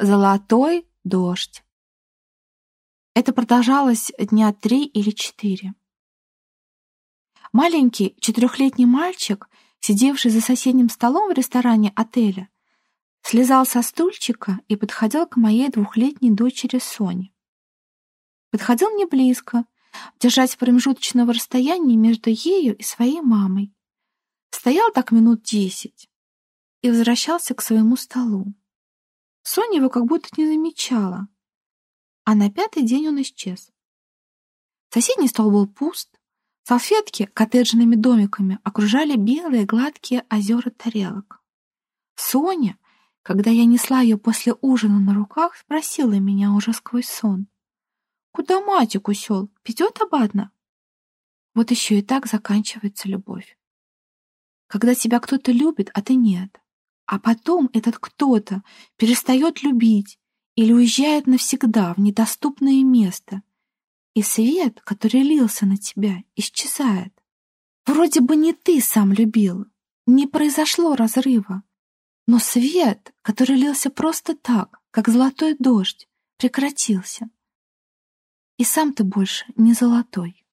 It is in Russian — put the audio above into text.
Золотой дождь. Это продолжалось дня три или четыре. Маленький четырехлетний мальчик, сидевший за соседним столом в ресторане отеля, слезал со стульчика и подходил к моей двухлетней дочери Соне. Подходил не близко, держать промежуточного расстояния между ею и своей мамой. Стоял так минут десять и возвращался к своему столу. Соня его как будто не замечала, а на пятый день он исчез. Соседний стол был пуст, салфетки коттеджными домиками окружали белые гладкие озера тарелок. Соня, когда я несла ее после ужина на руках, спросила меня уже сквозь сон. «Куда матик усел? Пойдет обратно?» Вот еще и так заканчивается любовь. Когда тебя кто-то любит, а ты нет. А потом этот кто-то перестает любить или уезжает навсегда в недоступное место, и свет, который лился на тебя, исчезает. Вроде бы не ты сам любил, не произошло разрыва, но свет, который лился просто так, как золотой дождь, прекратился. И сам ты больше не золотой.